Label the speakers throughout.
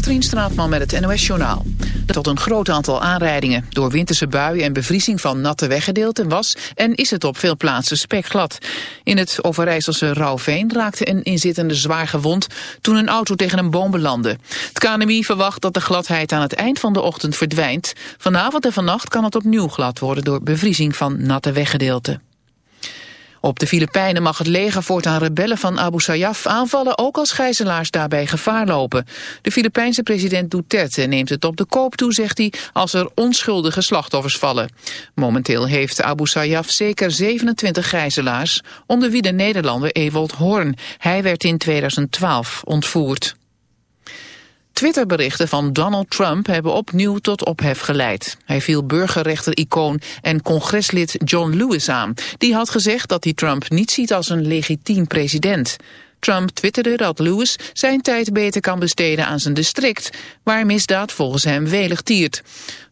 Speaker 1: Katrien Straatman met het NOS-journaal. Tot een groot aantal aanrijdingen. Door winterse buien en bevriezing van natte weggedeelten was en is het op veel plaatsen spekglad. In het Overijsselse Rauwveen raakte een inzittende zwaar gewond toen een auto tegen een boom belandde. Het KNMI verwacht dat de gladheid aan het eind van de ochtend verdwijnt. Vanavond en vannacht kan het opnieuw glad worden door bevriezing van natte weggedeelten. Op de Filipijnen mag het leger voortaan rebellen van Abu Sayyaf aanvallen, ook als gijzelaars daarbij gevaar lopen. De Filipijnse president Duterte neemt het op de koop toe, zegt hij, als er onschuldige slachtoffers vallen. Momenteel heeft Abu Sayyaf zeker 27 gijzelaars, onder wie de Nederlander Ewold Horn. Hij werd in 2012 ontvoerd. Twitterberichten van Donald Trump hebben opnieuw tot ophef geleid. Hij viel burgerrechter-icoon en congreslid John Lewis aan. Die had gezegd dat hij Trump niet ziet als een legitiem president. Trump twitterde dat Lewis zijn tijd beter kan besteden aan zijn district, waar misdaad volgens hem welig tiert.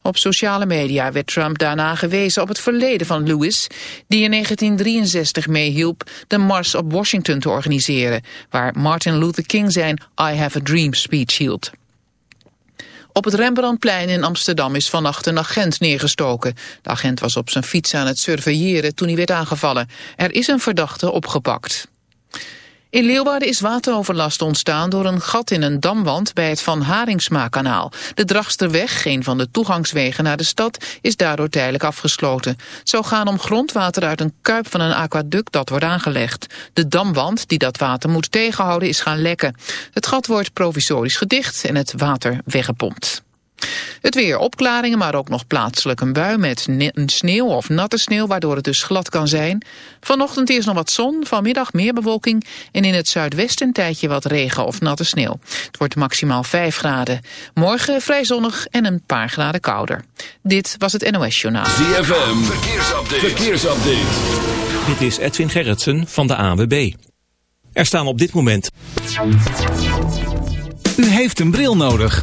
Speaker 1: Op sociale media werd Trump daarna gewezen op het verleden van Lewis, die in 1963 meehielp de Mars op Washington te organiseren, waar Martin Luther King zijn I Have a Dream speech hield. Op het Rembrandtplein in Amsterdam is vannacht een agent neergestoken. De agent was op zijn fiets aan het surveilleren toen hij werd aangevallen. Er is een verdachte opgepakt. In Leeuwarden is wateroverlast ontstaan door een gat in een damwand bij het Van Haringsma-kanaal. De Dragsterweg, een van de toegangswegen naar de stad, is daardoor tijdelijk afgesloten. Zou gaan om grondwater uit een kuip van een aquaduct dat wordt aangelegd. De damwand die dat water moet tegenhouden is gaan lekken. Het gat wordt provisorisch gedicht en het water weggepompt. Het weer opklaringen, maar ook nog plaatselijk een bui met een sneeuw of natte sneeuw, waardoor het dus glad kan zijn. Vanochtend eerst nog wat zon, vanmiddag meer bewolking en in het zuidwesten een tijdje wat regen of natte sneeuw. Het wordt maximaal 5 graden. Morgen vrij zonnig en een paar graden kouder. Dit was het NOS Journaal.
Speaker 2: ZFM, verkeersupdate. verkeersupdate.
Speaker 3: Dit is Edwin Gerritsen van de AWB. Er staan op dit moment...
Speaker 4: U heeft een bril nodig.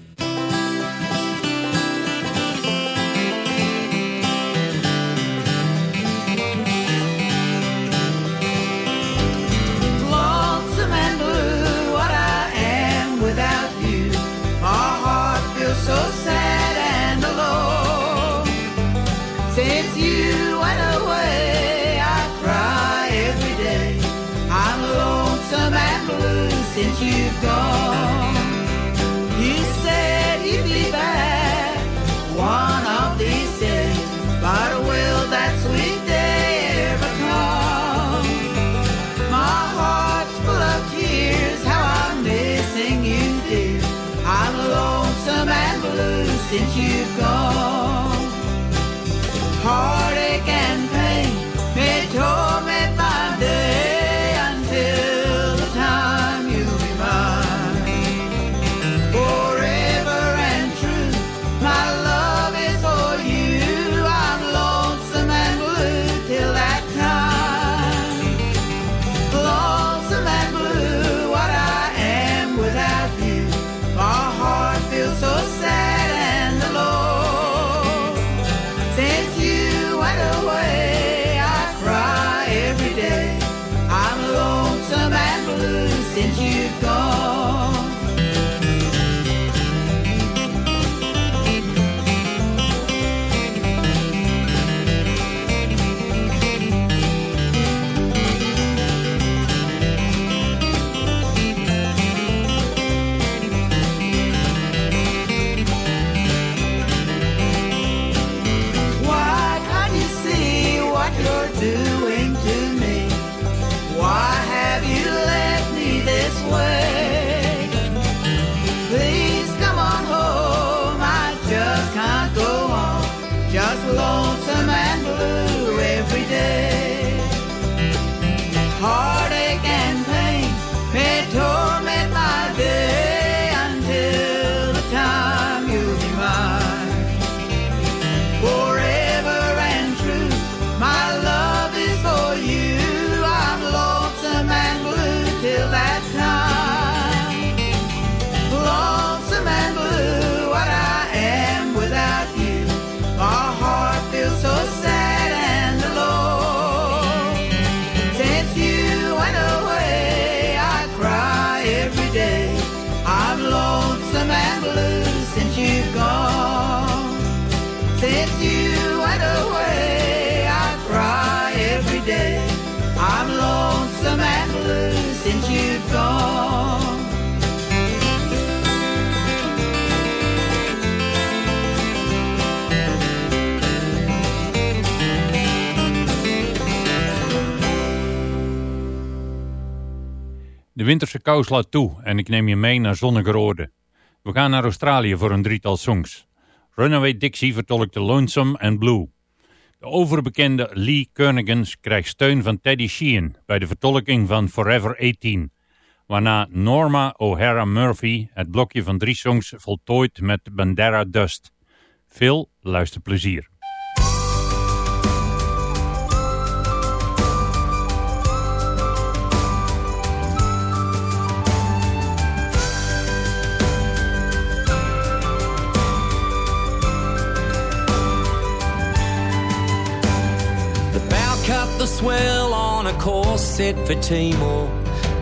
Speaker 5: You've gone.
Speaker 6: Winterse kou slaat toe en ik neem je mee naar zonnige Rode. We gaan naar Australië voor een drietal songs. Runaway Dixie vertolkt de Lonesome and Blue. De overbekende Lee Kernigans krijgt steun van Teddy Sheehan bij de vertolking van Forever 18. Waarna Norma O'Hara Murphy het blokje van drie songs voltooit met Bandera Dust. Veel luisterplezier.
Speaker 7: Set for Timor.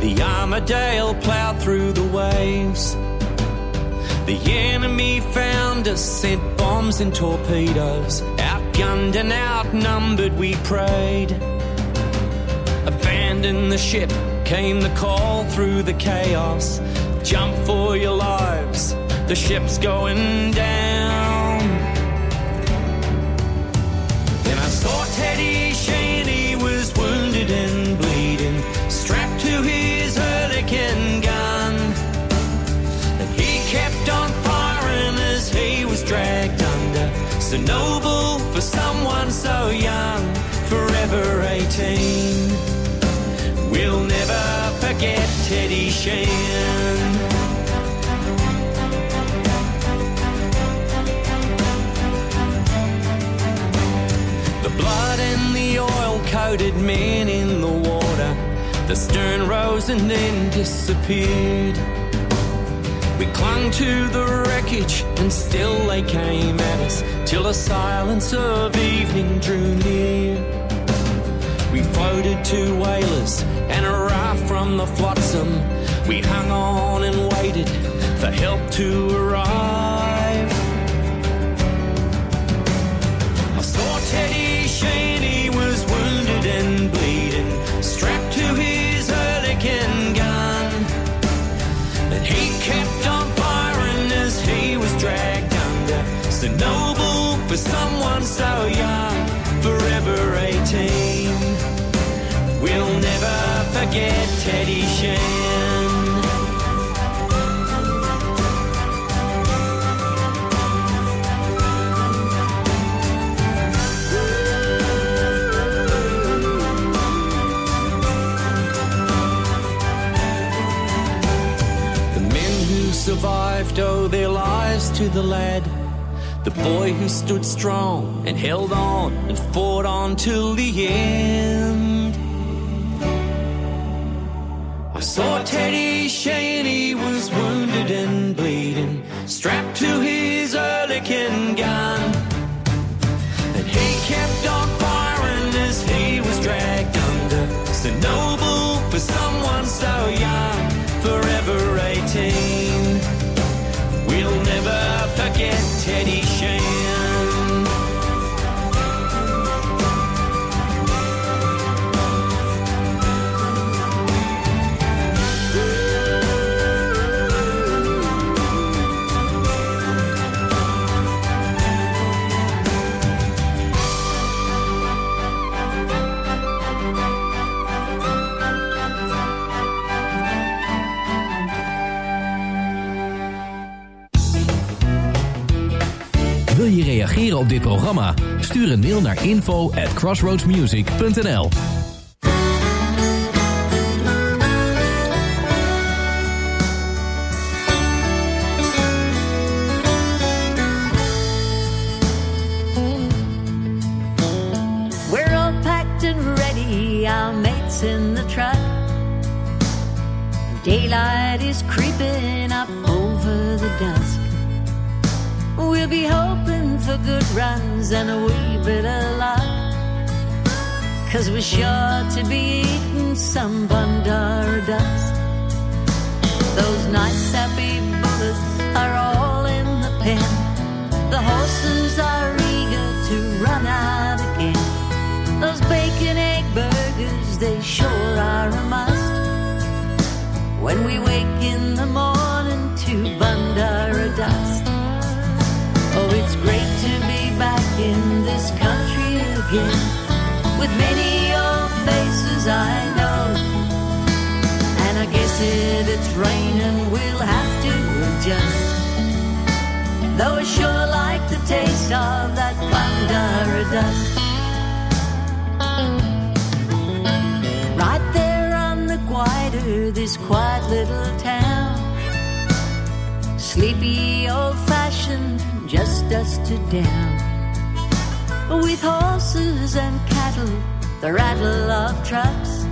Speaker 7: The Armidale plowed through the waves. The enemy found us, sent bombs and torpedoes. Outgunned and outnumbered, we prayed. Abandon the ship, came the call through the chaos. Jump for your lives, the ship's going down. Then I saw So noble for someone so young, forever 18. We'll never forget Teddy Sheean. The blood and the oil coated men in the water. The stern rose and then disappeared. We clung to the wreckage and still they came at us till the silence of evening drew near. We floated to whalers and a raft from the flotsam. We hung on and waited for help to to the lad. The boy who stood strong and held on and fought on till the end. I saw Teddy Sheean, he was wounded and bleeding, strapped to his Oerlikon gun.
Speaker 8: Op dit programma? Stuur een mail naar info at crossroadsmusic.nl
Speaker 9: We're all packed and ready, our mates in the truck. Daylight is creeping up over the dusk. We'll be hoping for good runs and a wee bit of luck. Cause we're sure to be eating some Bundarra dust. Those nice again. With many old faces I know. And I guess if it's raining, we'll have to adjust. Though I sure like the taste of that Bundarra dust. Right there on the Gwydir, this quiet little town. Sleepy, old fashioned, just dusted down. With horses and cattle, the rattle of trucks.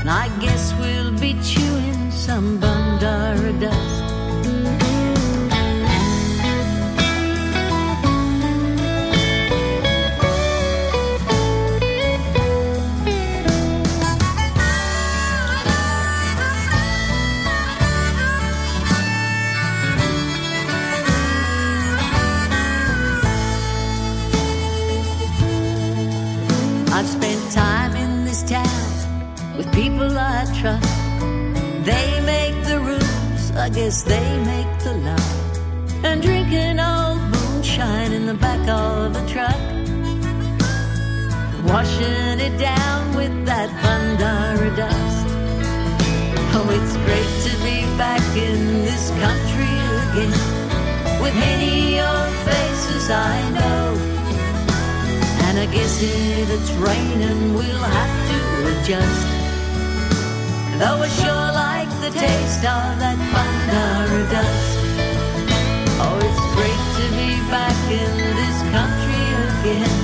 Speaker 9: And I guess we'll be chewing some Bundarra dust. I guess they make the law. And drinking old moonshine in the back of a truck. Washing it down with that Bundarra dust. Oh, it's great to be back in this country again. With many old faces I know. And I guess if it's raining, we'll have to adjust. Though I sure like the taste of that Bundarra dust. Oh, it's great to be back in this country again.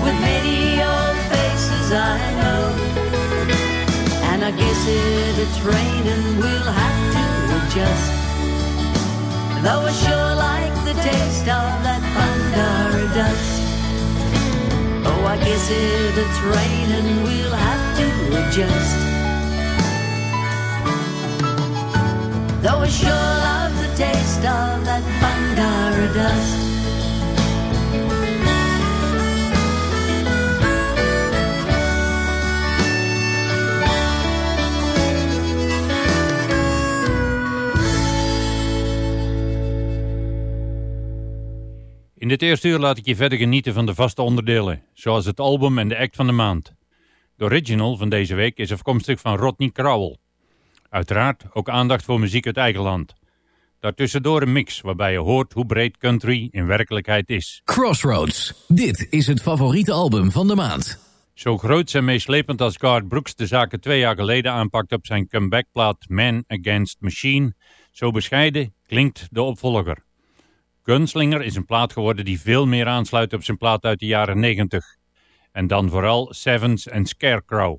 Speaker 9: With many old faces I know. And I guess if it's raining, we'll have to adjust. Though I sure like the taste of that Bundarra dust. Oh, I guess if it's raining, we'll have to adjust. Though sure love the taste of that Bandara dust.
Speaker 6: In dit eerste uur laat ik je verder genieten van de vaste onderdelen, zoals het album en de act van de maand. De original van deze week is afkomstig van Rodney Crowell. Uiteraard ook aandacht voor muziek uit eigen land. Daartussendoor een mix waarbij je hoort hoe breed country in werkelijkheid is.
Speaker 10: Crossroads. Dit is het favoriete album van de maand.
Speaker 6: Zo groot en meeslepend als Garth Brooks de zaken twee jaar geleden aanpakt op zijn comebackplaat Man Against Machine, zo bescheiden klinkt de opvolger. Gunslinger is een plaat geworden die veel meer aansluit op zijn plaat uit de jaren 90. En dan vooral Sevens en Scarecrow.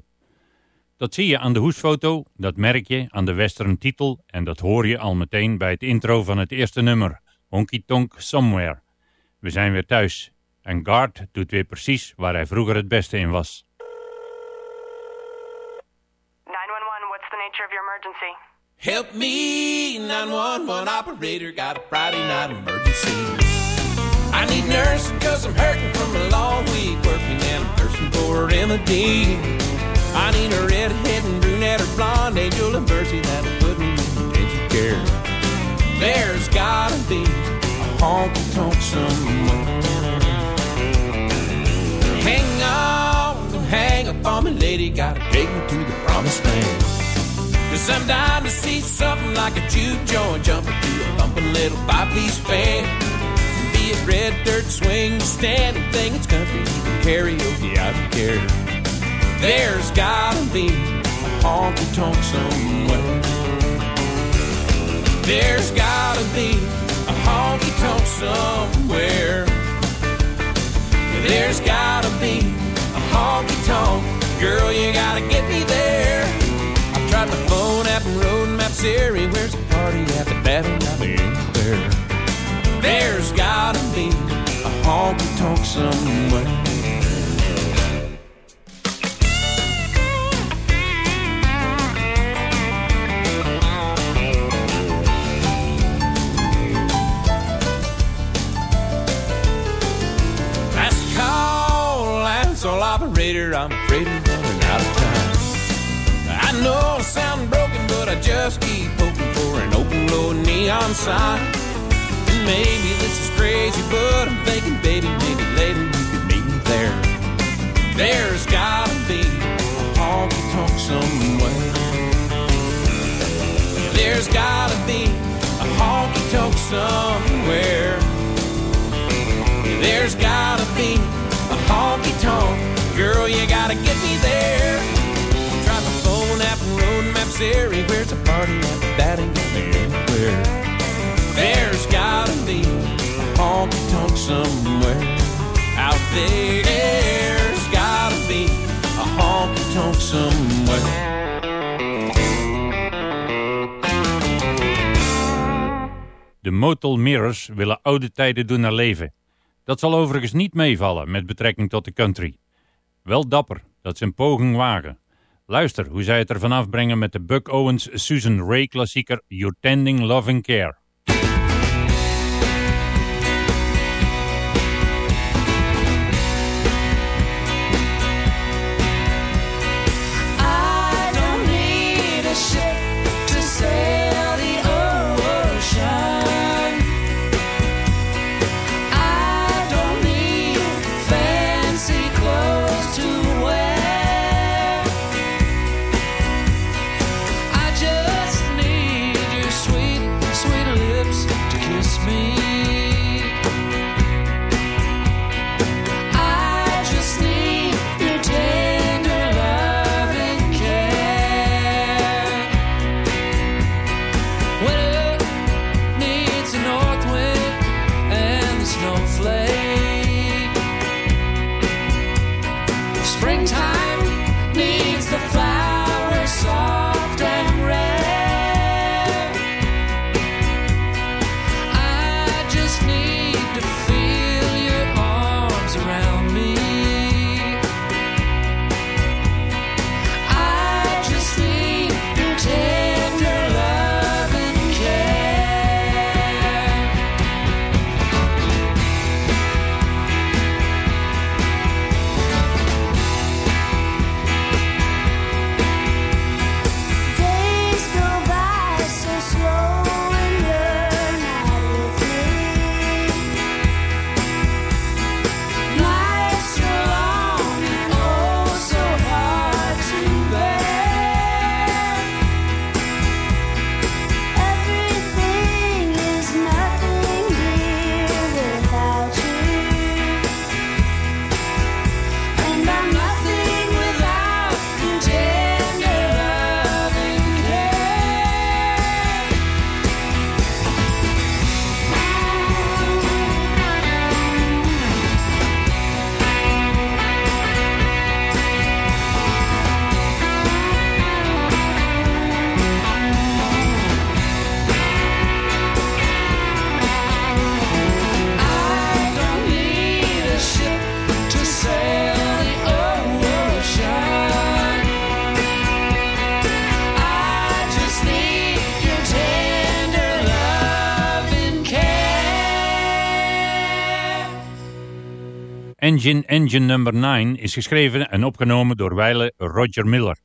Speaker 6: Dat zie je aan de hoesfoto, dat merk je aan de western titel en dat hoor je al meteen bij het intro van het eerste nummer, Honky Tonk Somewhere. We zijn weer thuis en Guard doet weer precies waar hij vroeger het beste in was.
Speaker 11: 911, what's the nature of your emergency?
Speaker 12: Help me, 911 operator, got a Friday night emergency. I need nursing cause I'm hurting from a long week working and I'm thirsting for a remedy. I need a redhead and brunette or blonde angel of mercy that'll put me in intensive care. There's gotta be a honky tonk somewhere. Hang on, hang up on me, lady, gotta take me to the promised land. Cause I'm dying to see something like a juke joint jumping to a bumping little five-piece band. Be it red dirt swing, standing thing, it's country, even karaoke, I don't care. There's gotta be a honky tonk somewhere. There's gotta be a honky tonk somewhere. There's gotta be a honky tonk. Girl, you gotta get me there. I've tried the phone app and road map Siri. Where's the party at? That ain't got me anywhere. There's gotta be a honky tonk somewhere. I'm afraid we're running out of time. I know I sound broken, but I just keep hoping for an open low neon sign. And maybe this is crazy, but I'm thinking, baby, maybe later you could meet me there. There's gotta be a honky tonk somewhere. There's gotta be a honky tonk somewhere. There's gotta be a honky tonk. Girl, you gotta get me there. Try my phone app and road maps everywhere's a party at, that ain't anywhere. There's gotta be a honky tonk somewhere out there. There's gotta be a honky tonk somewhere.
Speaker 6: De Motel Mirrors willen oude tijden doen herleven. Dat zal overigens niet meevallen met betrekking tot de country. Wel dapper dat ze een poging wagen. Luister hoe zij het ervan afbrengen met de Buck Owens Susan Ray klassieker Your Tending Loving Care. Engine Engine Number 9 is geschreven en opgenomen door wijle Roger Miller.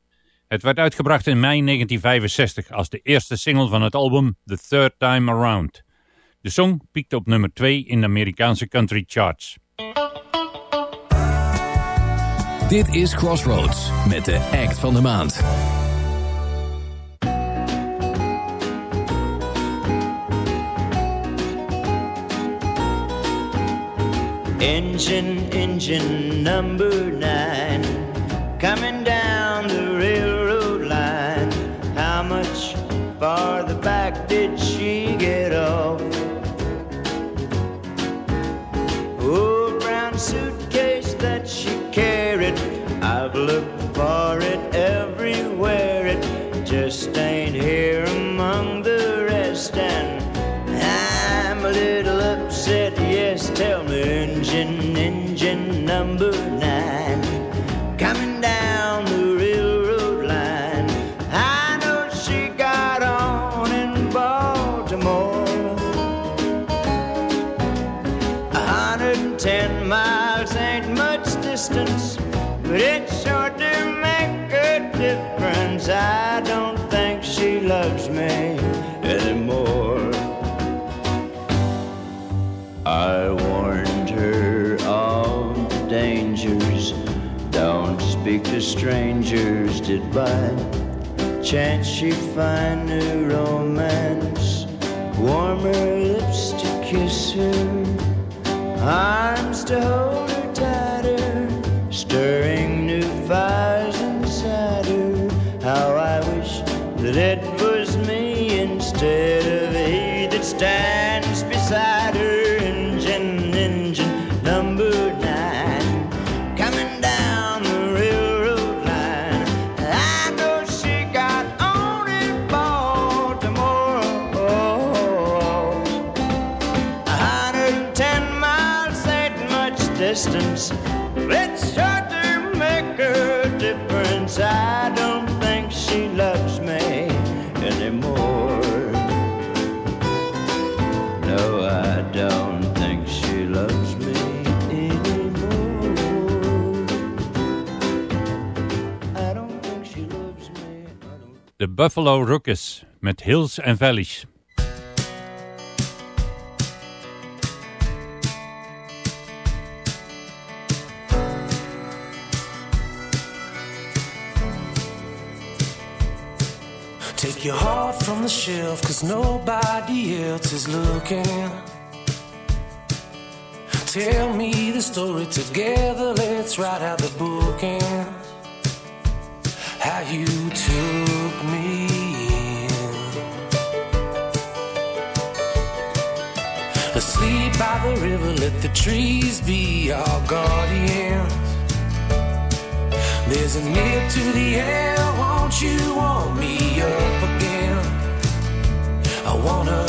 Speaker 6: Het werd uitgebracht in mei 1965 als de eerste single van het album The Third Time Around. De song piekte op nummer 2 in de Amerikaanse country charts.
Speaker 10: Dit is Crossroads met de act van de maand.
Speaker 13: Engine, engine number nine, coming down the railroad line. How much farther back did she get off? Old brown suitcase that she carried, I've looked for it everywhere. It just ain't here among the rest, and I'm a little strangers, did by. chance she'd find new romance, warmer lips to kiss her, arms to hold her tighter, stirring new fires inside her. How I wish that it was me instead of he that stands
Speaker 6: De Buffalo Rockets met Hills and Valleys.
Speaker 7: Take your heart from the shelf, cause nobody else is looking. Tell me the story together, let's write out the book and how you took me in. Asleep by the river, let the trees be our guardians. There's a nip to the air, won't you want me up again? I wanna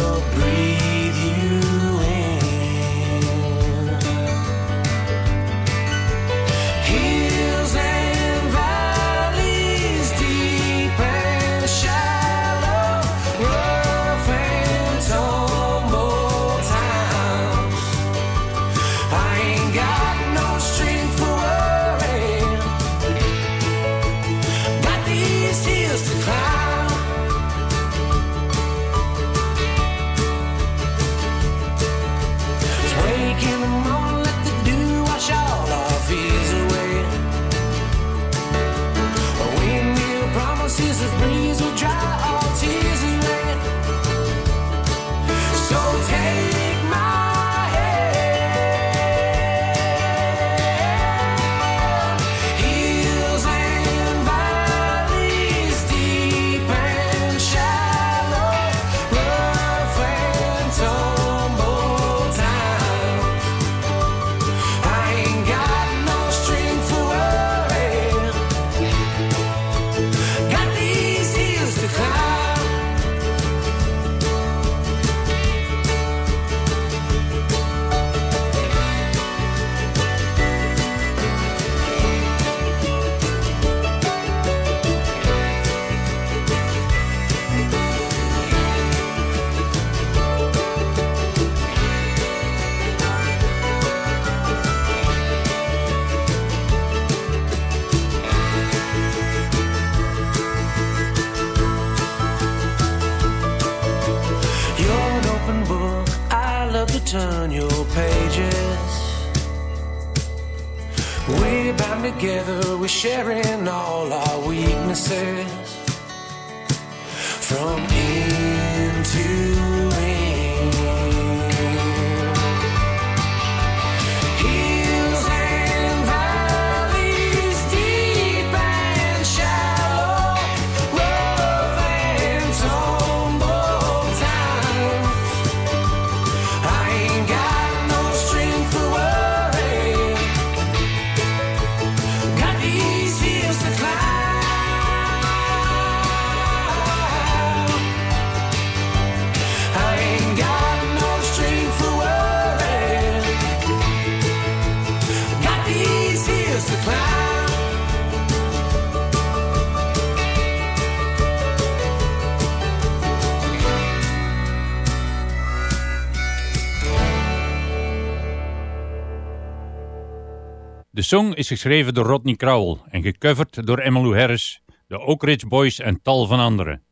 Speaker 6: song is geschreven door Rodney Crowell en gecoverd door Emmylou Harris, de Oak Ridge Boys en tal van anderen.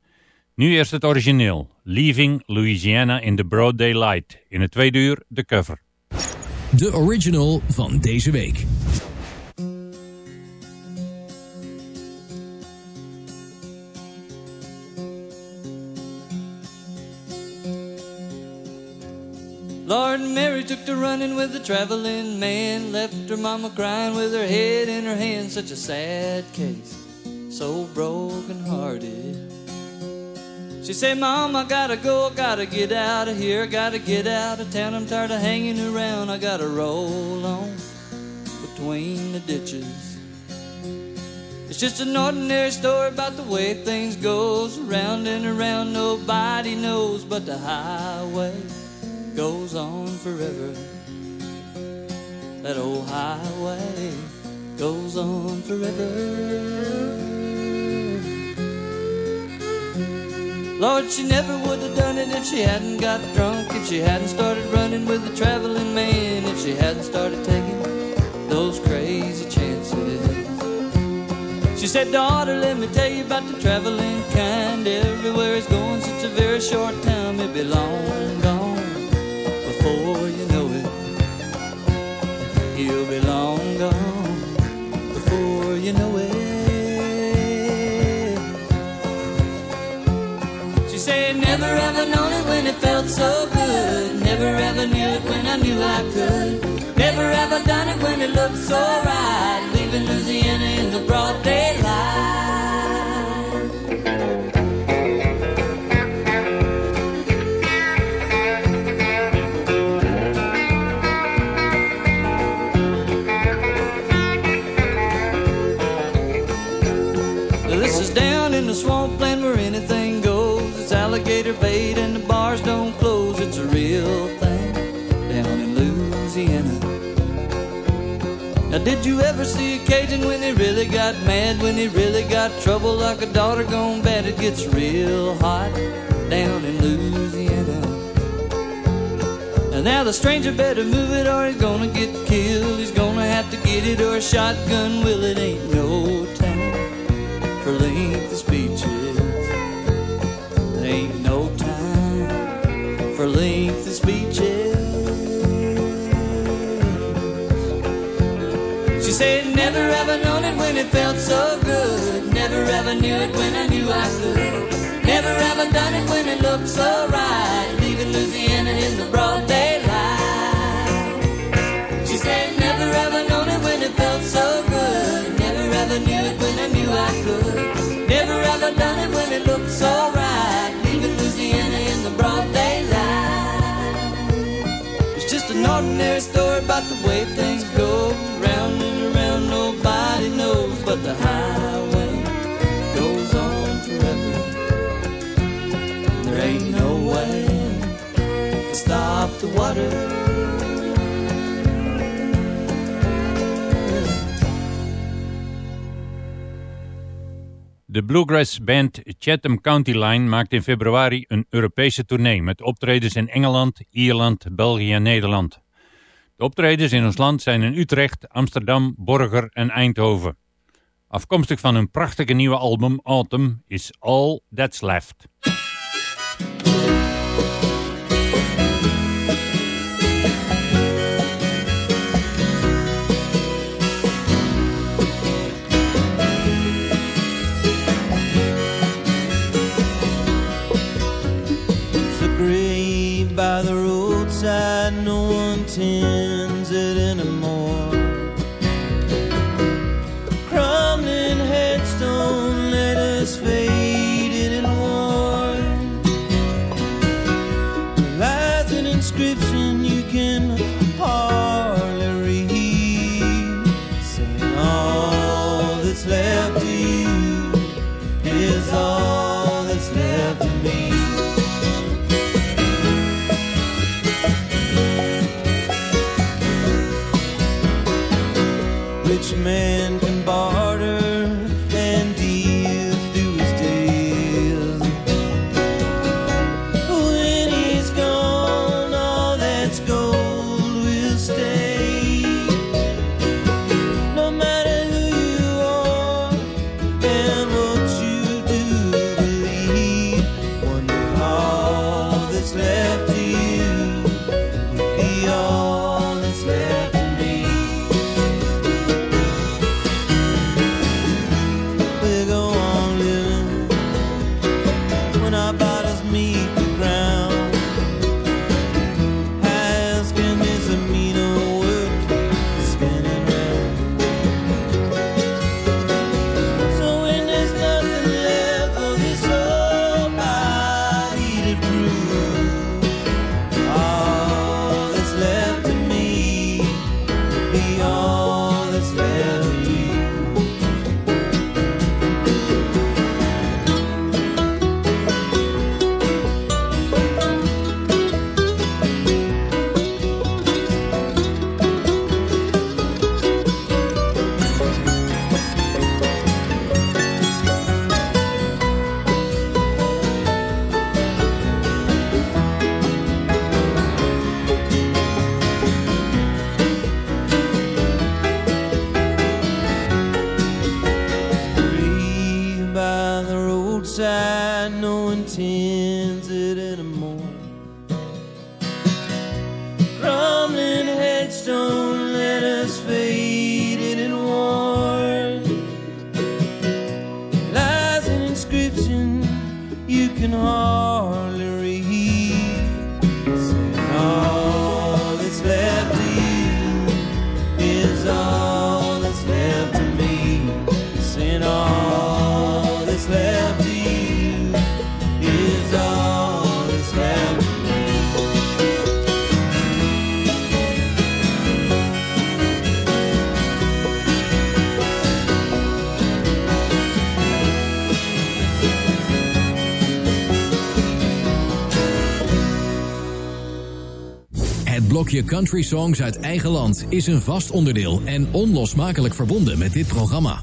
Speaker 6: Nu eerst het origineel, Leaving Louisiana in the Broad Daylight. In het tweede uur de cover.
Speaker 10: De original van deze week.
Speaker 14: Lord Mary took to running with the traveling man, left her mama crying with her head in her hand. Such a sad case, so broken hearted. She said, Mom, I gotta go, I gotta get out of here, I gotta get out of town. I'm tired of hanging around, I gotta roll on between the ditches. It's just an ordinary story about the way things goes around and around. Nobody knows, but the highway goes on forever. That old highway goes on forever. Lord, she never would have done it if she hadn't got drunk, if she hadn't started running with the traveling man, if she hadn't started taking those crazy chances. She said, Daughter, let me tell you about the traveling kind. Everywhere he's going, such a very short time, it be long gone He'll be long gone before you know it. She said, Never ever known it when it felt so good. Never ever knew it when I knew I could. Never ever done it when it looked so right. Leaving Louisiana in the broad daylight. Did you ever see a Cajun when he really got mad? When he really got trouble like a daughter gone bad? It gets real hot down in Louisiana. And now the stranger better move it or he's gonna get killed. He's gonna have to get it or a shotgun will. It ain't no time for lengthy speeches. There ain't no time for lengthy when it felt so good. Never ever knew it when I knew I could. Never ever done it when it looked so right. Leaving Louisiana in the broad daylight. She said, Never ever known it when it felt so good. Never ever knew it when I knew I could. Never ever done it when it looked so right. Leaving Louisiana in the broad daylight. It's just an ordinary story about the way things go. But the highway goes on forever. There ain't no way to stop the water.
Speaker 6: De bluegrass band Chatham County Line maakt in februari een Europese tournee met optredens in Engeland, Ierland, België en Nederland. De optredens in ons land zijn in Utrecht, Amsterdam, Borger en Eindhoven. Afkomstig van hun prachtige nieuwe album Autumn is All That's Left.
Speaker 8: Blokje Country Songs uit eigen land is een vast onderdeel en onlosmakelijk verbonden met dit programma.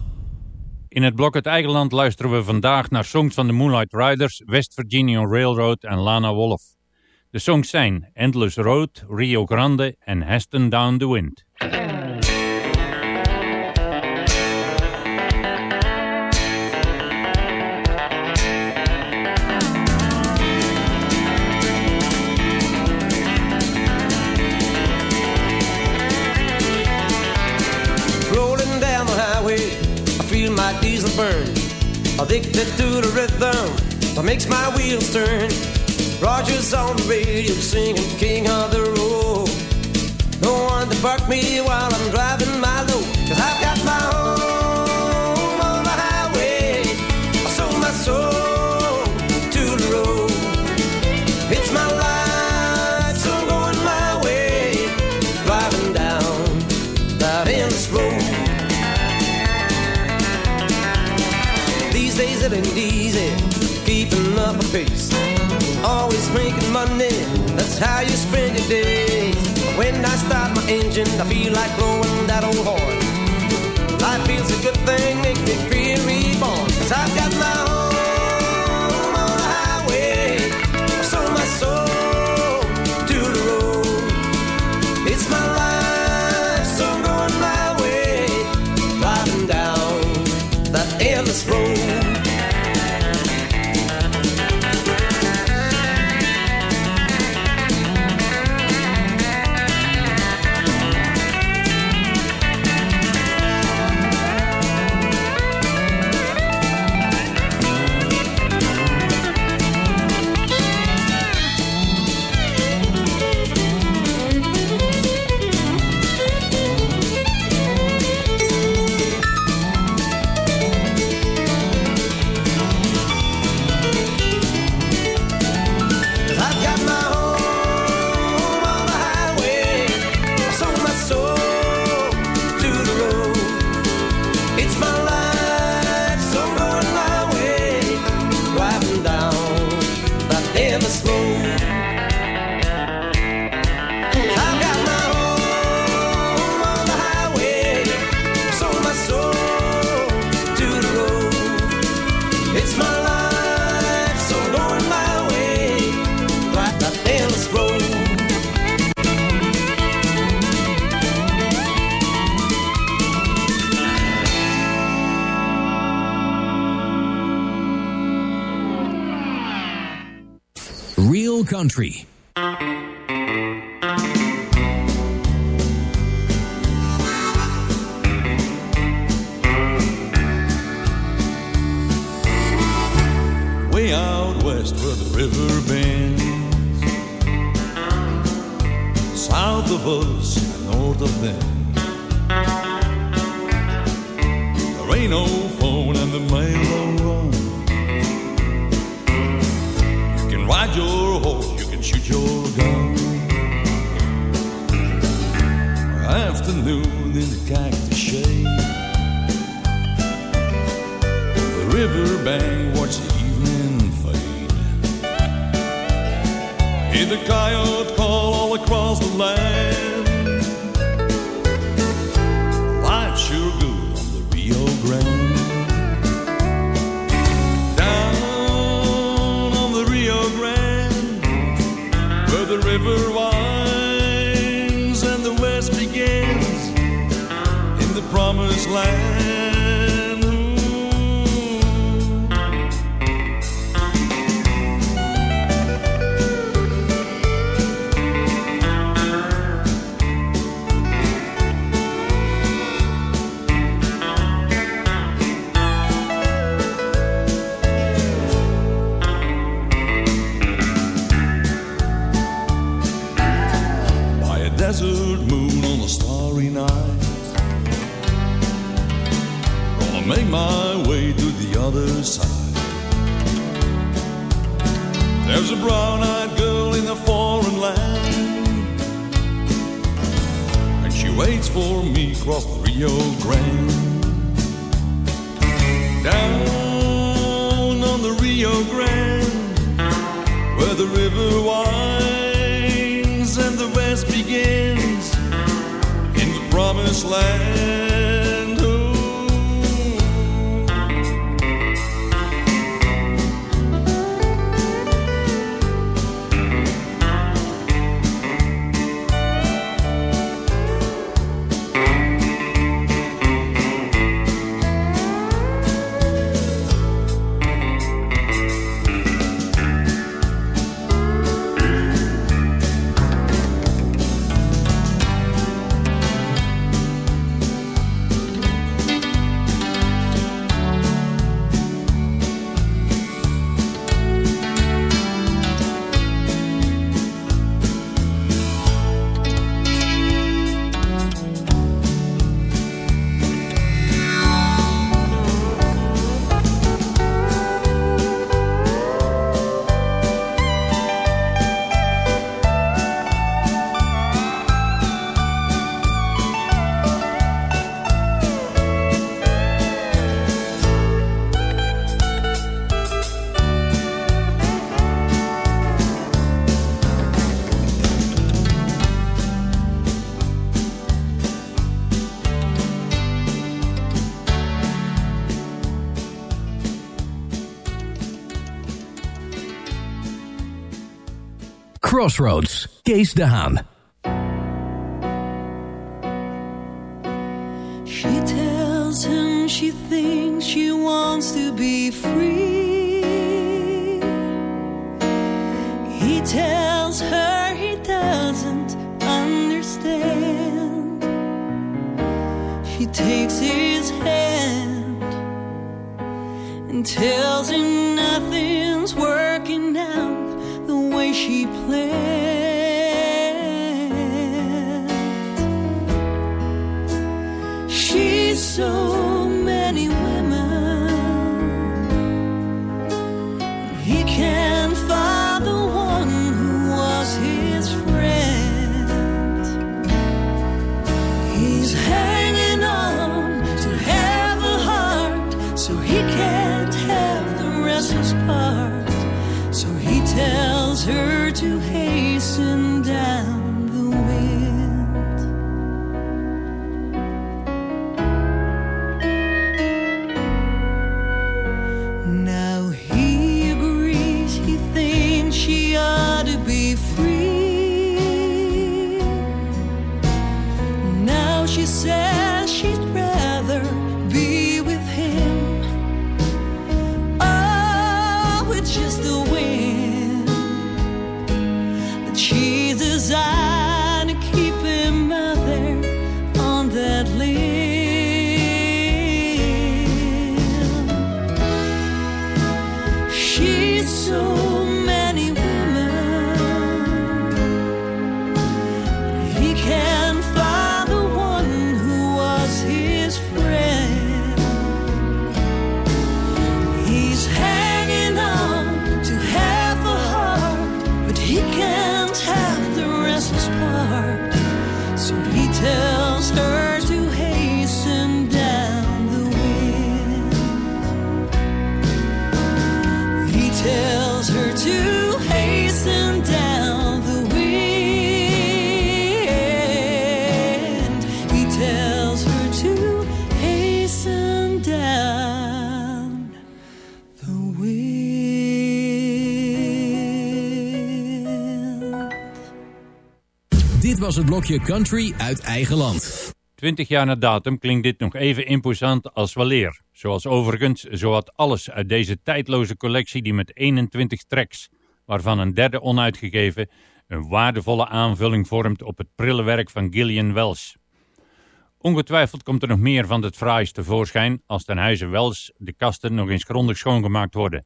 Speaker 6: In het blok Het Eigen Land luisteren we vandaag naar songs van de Moonlight Riders, West Virginia Railroad en Lana Wolf. De songs zijn Endless Road, Rio Grande en Heston Down the Wind.
Speaker 7: Diesel burn. Addicted to the rhythm that makes my wheels turn. Rogers on the radio singing King of the Road. No one to buck me while I'm driving my load. Cause I've got my home Always making money, that's how you spend your day. When I start my engine, I feel like blowing that old horn. Life feels a good thing, makes me feel reborn. Cause I've got my home
Speaker 8: Country.
Speaker 15: way out west where the river bends. South of us and north of them. There ain't no phone and the mail don't run. You can ride your can shoot your gun. Afternoon in the cactus shade. The river bank, watch the evening fade. Hear the coyote call all across the land. River winds and the west begins, in the promised land.
Speaker 16: Across the Rio Grande. Down on the Rio Grande, where the river winds and the west begins, in the promised land.
Speaker 10: Crossroads, de Haan. Dit was het blokje Country uit eigen land.
Speaker 6: 20 jaar na datum klinkt dit nog even imposant als weleer. Zoals overigens zowat alles uit deze tijdloze collectie die met 21 tracks, waarvan een derde onuitgegeven, een waardevolle aanvulling vormt op het prille werk van Gillian Wells. Ongetwijfeld komt er nog meer van het fraais tevoorschijn als ten huize Wells de kasten nog eens grondig schoongemaakt worden.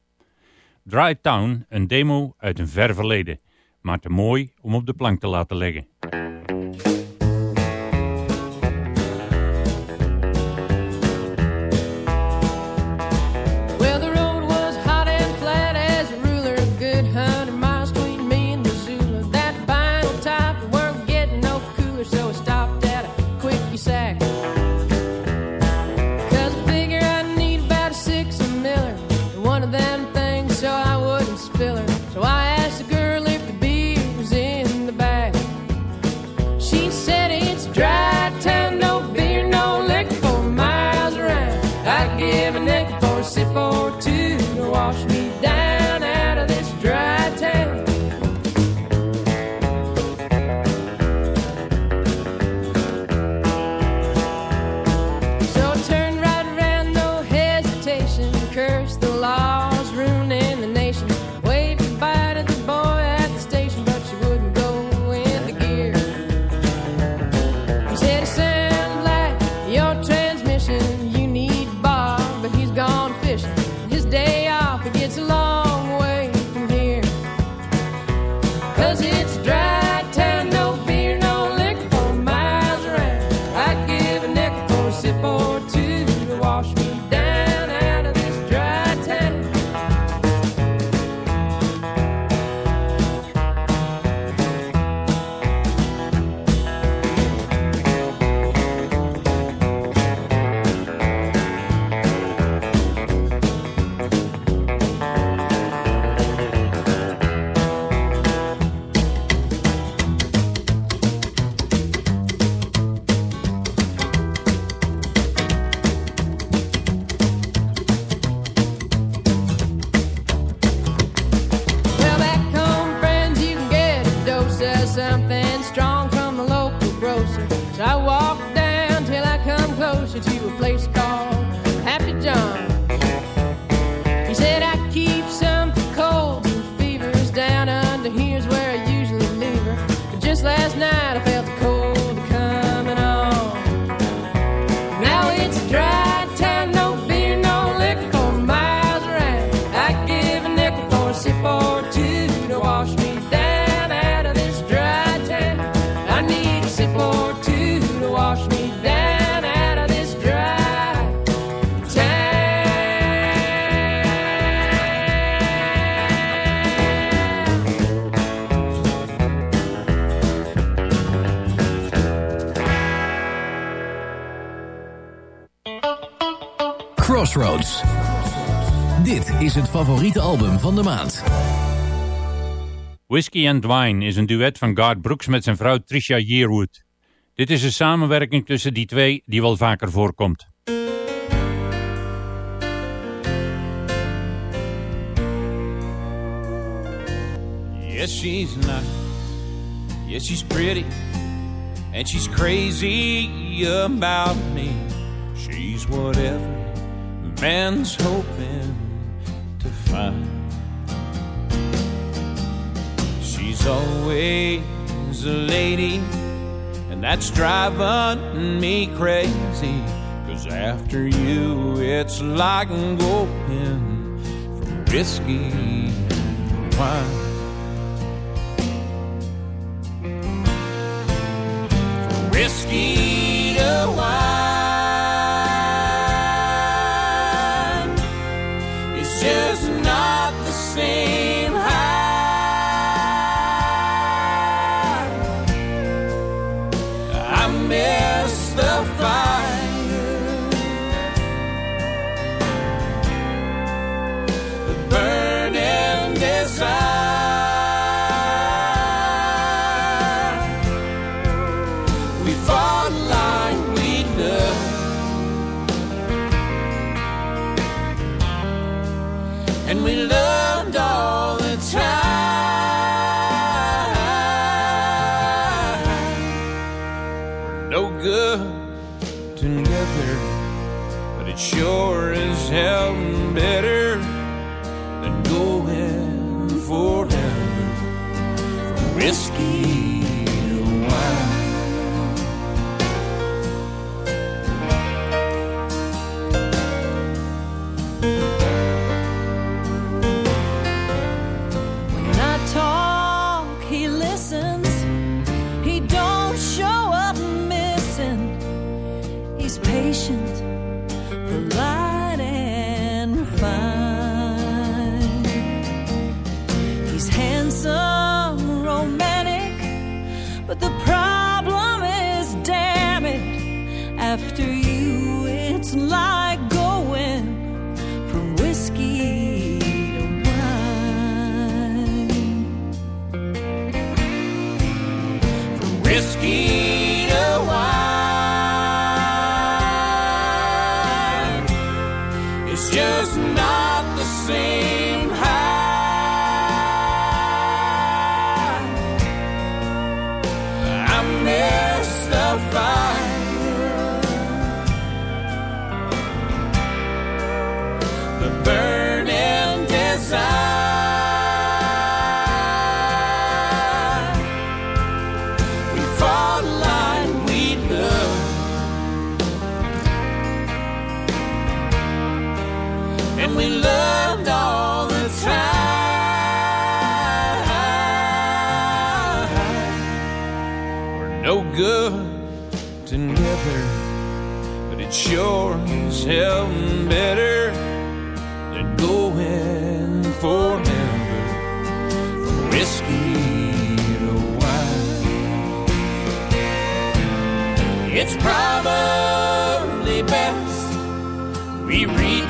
Speaker 6: Dry Town, een demo uit een ver verleden, maar te mooi om op de plank te laten leggen.
Speaker 10: van de maand.
Speaker 6: Whiskey and Wine is een duet van Garth Brooks met zijn vrouw Tricia Yearwood. Dit is een samenwerking tussen die twee die wel vaker voorkomt.
Speaker 12: Yes, she's nice. Yes, she's pretty. And she's crazy about me. She's whatever man's hoping to find. She's always a lady, and that's driving me crazy. Cause after you, it's like going from whiskey to wine. From whiskey to wine.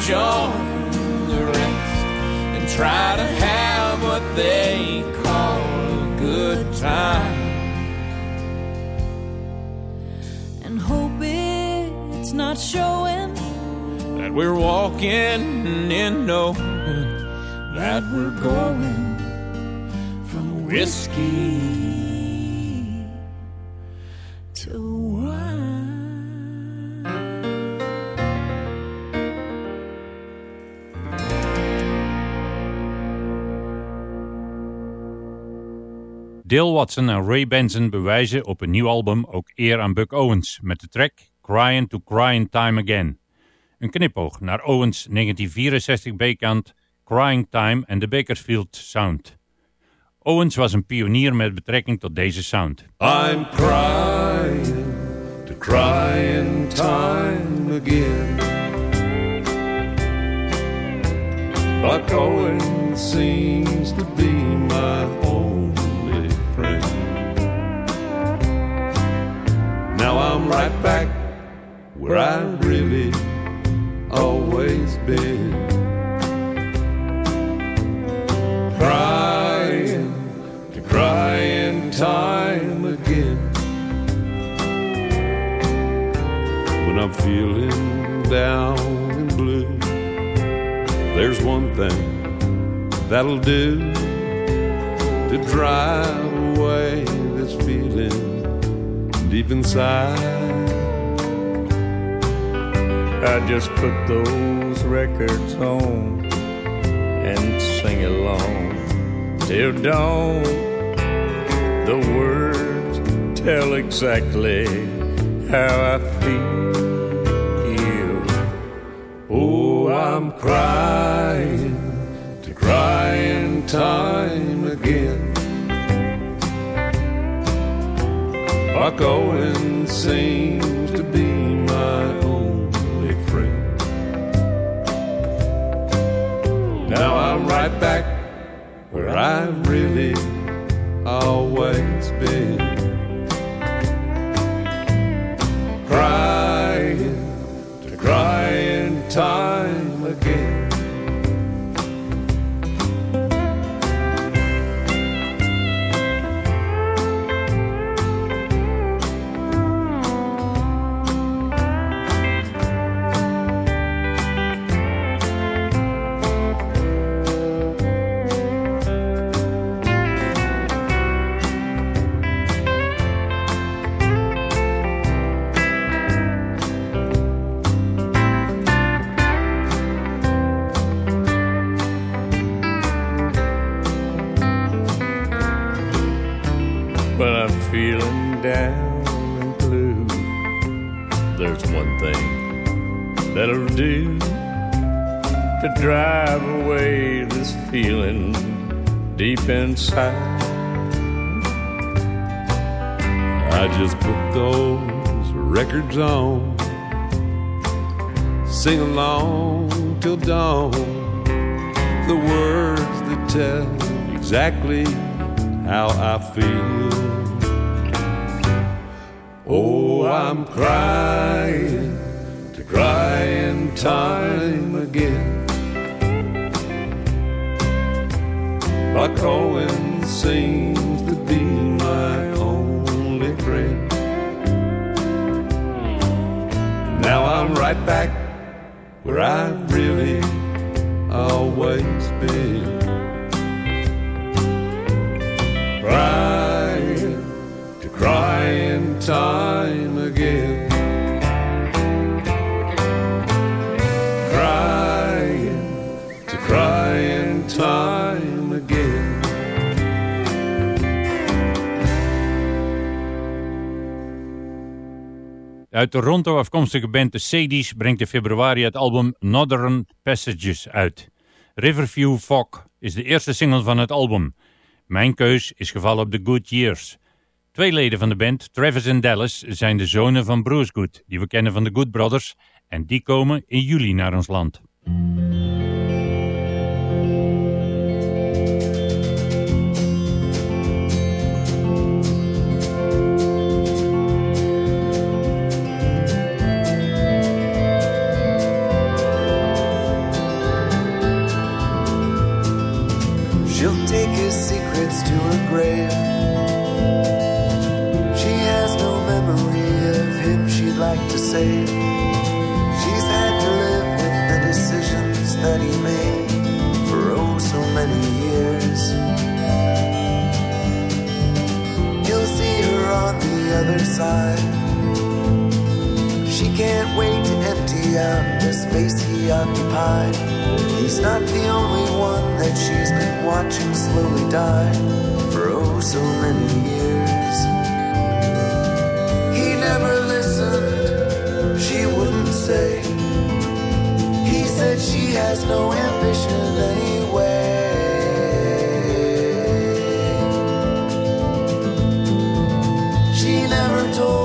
Speaker 12: We rejoin the rest and try to have what they call a good time.
Speaker 17: and hope it's not showing
Speaker 12: That we're walking in knowing that we're going from whiskey
Speaker 6: Dale Watson en Ray Benson bewijzen op een nieuw album ook eer aan Buck Owens met de track Crying to Crying Time Again. Een knipoog naar Owens 1964 B-kant Crying Time en de Bakersfield Sound. Owens was een pionier met betrekking tot deze sound.
Speaker 16: I'm crying to crying time again. Buck Owens seems to be my only Now I'm right back where I've really always been. Crying to crying time again. When I'm feeling down and blue, there's one thing that'll do to drive away this feeling deep inside.
Speaker 18: I just put those records on and sing along till dawn. The words tell exactly how I feel.
Speaker 16: Oh, I'm crying to crying time again. Buck Owens seems to be my only friend. Now I'm right back where I've really always been.
Speaker 18: Inside.
Speaker 16: I just put those records on, sing along till dawn. The words that tell exactly how I feel. Oh, I'm crying to crying time again. Owens seems to be my only friend. Now I'm right back where I've really always been.
Speaker 6: Uit Toronto afkomstige band The Sadies brengt in februari het album Northern Passages uit. Riverview Fog is de eerste single van het album. Mijn keus is gevallen op The Good Years. Twee leden van de band, Travis en Dallas, zijn de zonen van Bruce Good, die we kennen van de Good Brothers, en die komen in juli naar ons land.
Speaker 7: To her grave. She has no memory of him she'd like to save. She's had to live with the decisions that he made for oh so many years. You'll see her on the other side. She can't wait to the space he occupied. He's not the only one that she's been watching slowly die for oh so many years. He never listened, she wouldn't say. He said she has no ambition anyway. She never told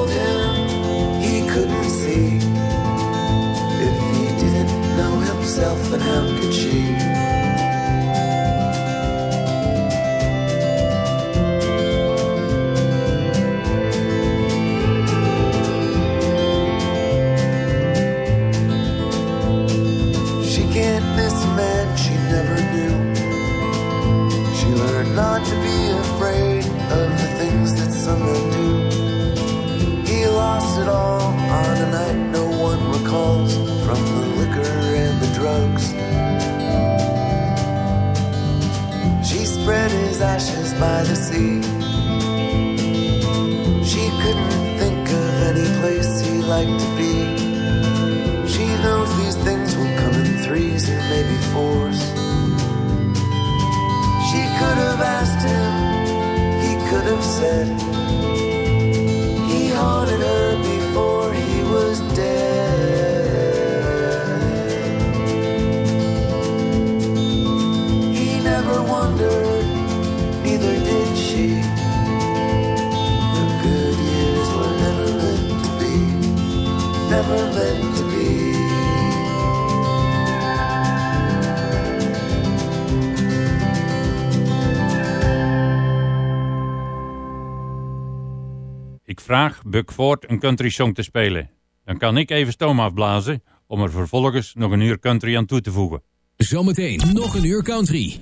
Speaker 6: Buck Ford een country song te spelen. Dan kan ik even stoom afblazen om er vervolgens nog een uur country aan toe te voegen.
Speaker 8: Zometeen nog een uur country.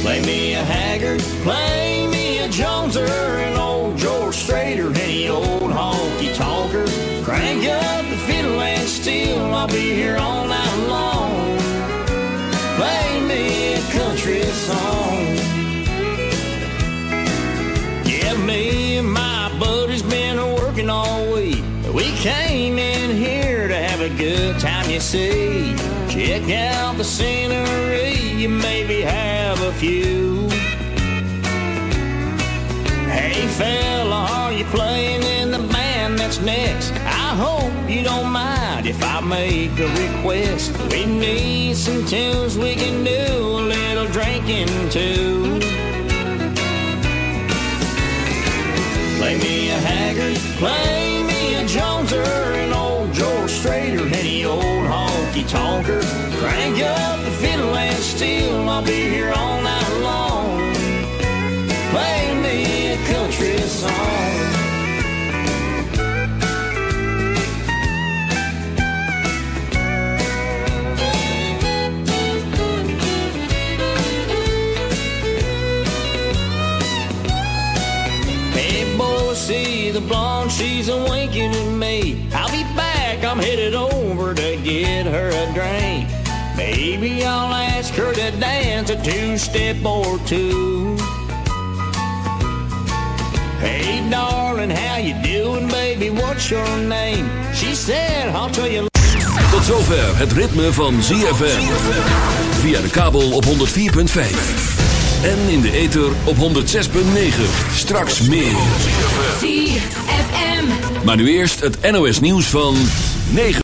Speaker 19: Play me a Haggard, play me a Joneser, an old Strader, any old honky tonker. Crank up the fiddle and steel, I'll be here all night long. Play me a country song. Yeah, me and my buddies been working all week. We came in here to have a good time, you see. Check out the scenery, you maybe have a few. Fella, are you playing in the band that's next? I hope you don't mind if I make a request. We need some tunes we can do a little drinking too. Play me a Haggard, play me a Joneser, an old George Strader, any old honky tonker. Crank up the fiddle and steel, I'll be here all night country song. see the blonde, she's a winking at me. I'll be back, I'm headed over to get her a drink. Maybe I'll ask her to dance a two-step or two. What's your name? She said, I'll tell you.
Speaker 2: Tot zover het ritme van ZFM. Via de kabel op 104.5. En in de ether op 106.9. Straks meer.
Speaker 20: ZFM.
Speaker 2: Maar nu eerst het NOS nieuws van 9.